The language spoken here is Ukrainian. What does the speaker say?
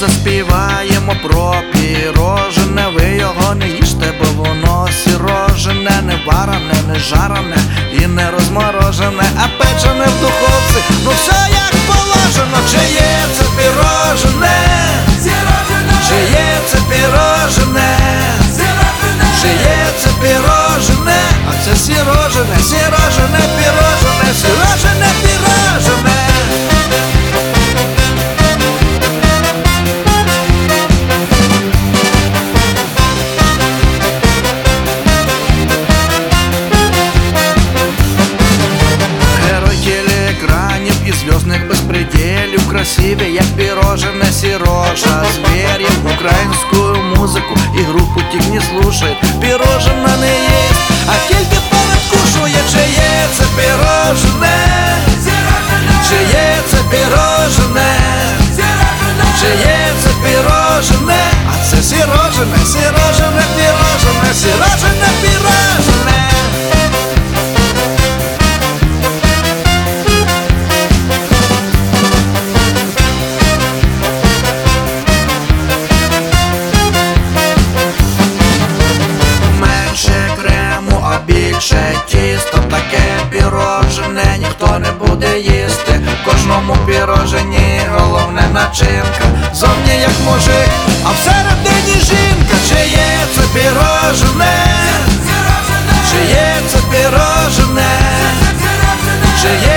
Заспіваємо про пірожене Ви його не їжте, бо воно сірожене, не варене, не жарене і не розморожене, а печене безпреділів Красиві, як пірожене сірожа. Звірів, українську музику і групу тік не слушает Пірожена не есть, а тільки буде їсти Кожному пірожені головне начинка Зовні як мужик, а всередині жінка Чи є це пірожене? Чи є це пірожене? Чи є